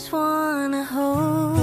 just wanna hold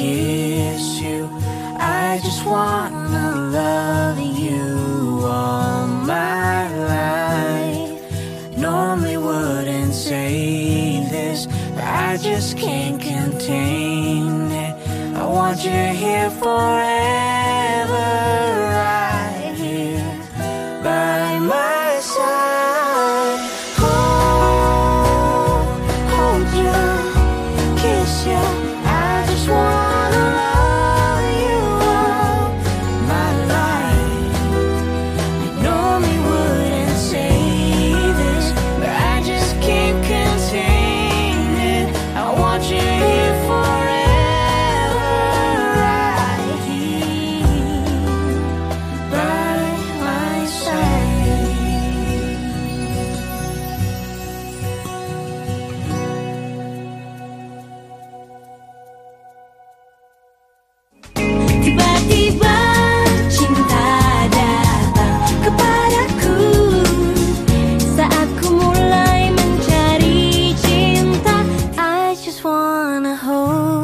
kiss you. I just wanna love you all my life. Normally wouldn't say this, but I just can't contain it. I want you here forever. just wanna hold